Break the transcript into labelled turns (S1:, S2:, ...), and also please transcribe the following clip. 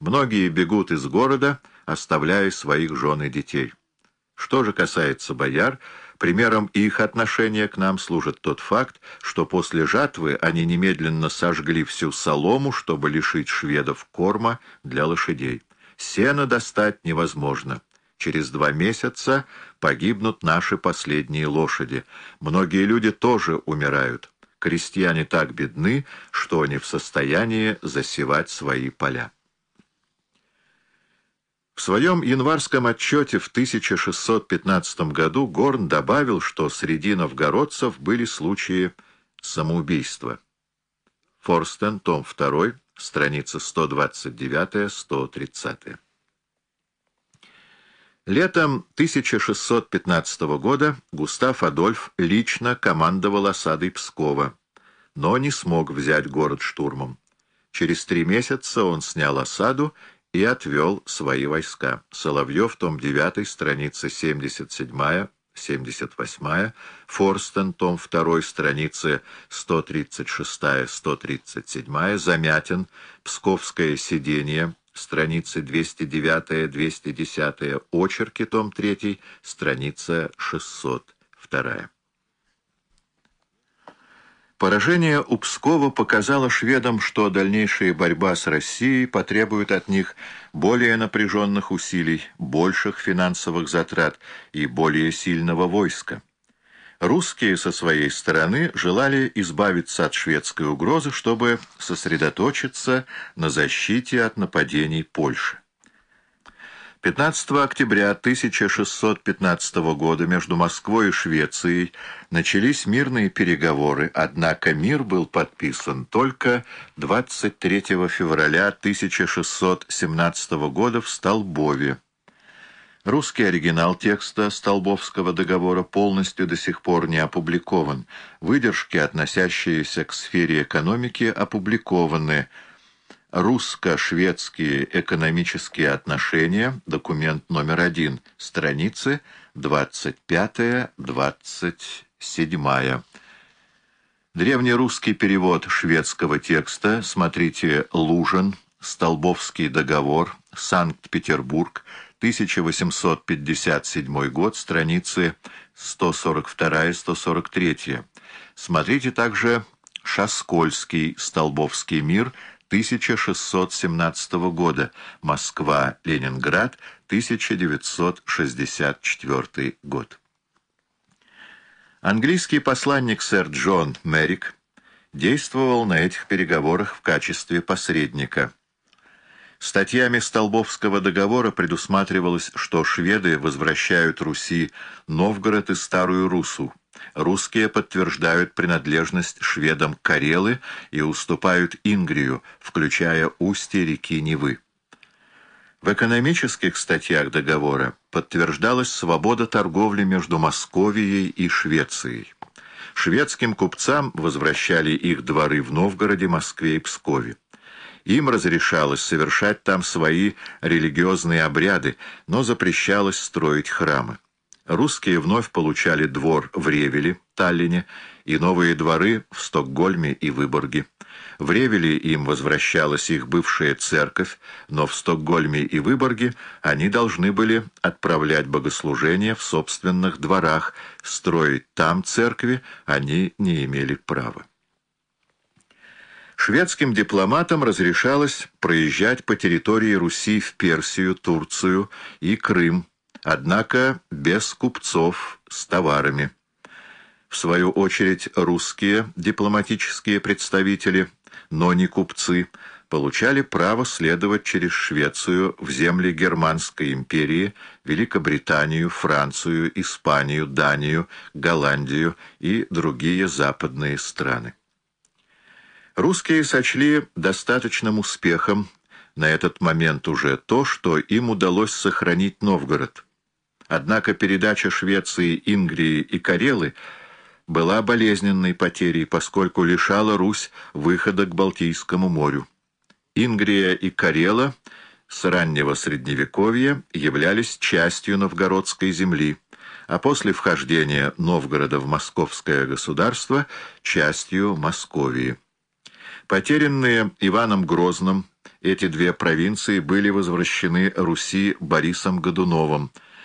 S1: Многие бегут из города, оставляя своих жен и детей. Что же касается бояр, примером их отношения к нам служит тот факт, что после жатвы они немедленно сожгли всю солому, чтобы лишить шведов корма для лошадей. Сено достать невозможно. Через два месяца погибнут наши последние лошади. Многие люди тоже умирают. Крестьяне так бедны, что не в состоянии засевать свои поля. В своем январском отчете в 1615 году Горн добавил, что среди новгородцев были случаи самоубийства. Форстен, том 2, страница 129-130. Летом 1615 года Густав Адольф лично командовал осадой Пскова, но не смог взять город штурмом. Через три месяца он снял осаду и отвел свои войска. Соловьев, том 9, страница 77-78, Форстен, том 2, страницы 136-137, Замятин, Псковское сидение, страницы 209-210, Очерки, том 3, страница 602. Поражение у Пскова показало шведам, что дальнейшая борьба с Россией потребует от них более напряженных усилий, больших финансовых затрат и более сильного войска. Русские со своей стороны желали избавиться от шведской угрозы, чтобы сосредоточиться на защите от нападений Польши. 15 октября 1615 года между Москвой и Швецией начались мирные переговоры, однако мир был подписан только 23 февраля 1617 года в Столбове. Русский оригинал текста Столбовского договора полностью до сих пор не опубликован. Выдержки, относящиеся к сфере экономики, опубликованы – Русско-шведские экономические отношения, документ номер один, страницы 25-27. Древнерусский перевод шведского текста, смотрите Лужин, Столбовский договор, Санкт-Петербург, 1857 год, страницы 142-143. Смотрите также Шаскольский, Столбовский мир, 1617 года. Москва, Ленинград, 1964 год. Английский посланник сэр Джон Мерик действовал на этих переговорах в качестве посредника. Статьями Столбовского договора предусматривалось, что шведы возвращают Руси Новгород и Старую Русу, Русские подтверждают принадлежность шведам Карелы и уступают Ингрию, включая устье реки Невы. В экономических статьях договора подтверждалась свобода торговли между Московией и Швецией. Шведским купцам возвращали их дворы в Новгороде, Москве и Пскове. Им разрешалось совершать там свои религиозные обряды, но запрещалось строить храмы русские вновь получали двор в Ревеле, Таллине, и новые дворы в Стокгольме и Выборге. В Ревеле им возвращалась их бывшая церковь, но в Стокгольме и Выборге они должны были отправлять богослужения в собственных дворах, строить там церкви они не имели права. Шведским дипломатам разрешалось проезжать по территории Руси в Персию, Турцию и Крым, однако без купцов с товарами. В свою очередь русские дипломатические представители, но не купцы, получали право следовать через Швецию в земли Германской империи, Великобританию, Францию, Испанию, Данию, Голландию и другие западные страны. Русские сочли достаточным успехом на этот момент уже то, что им удалось сохранить Новгород – Однако передача Швеции, Ингрии и Карелы была болезненной потерей, поскольку лишала Русь выхода к Балтийскому морю. Ингрия и Карела с раннего Средневековья являлись частью новгородской земли, а после вхождения Новгорода в московское государство – частью Московии. Потерянные Иваном Грозным, эти две провинции были возвращены Руси Борисом Годуновым,